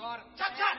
اور چچا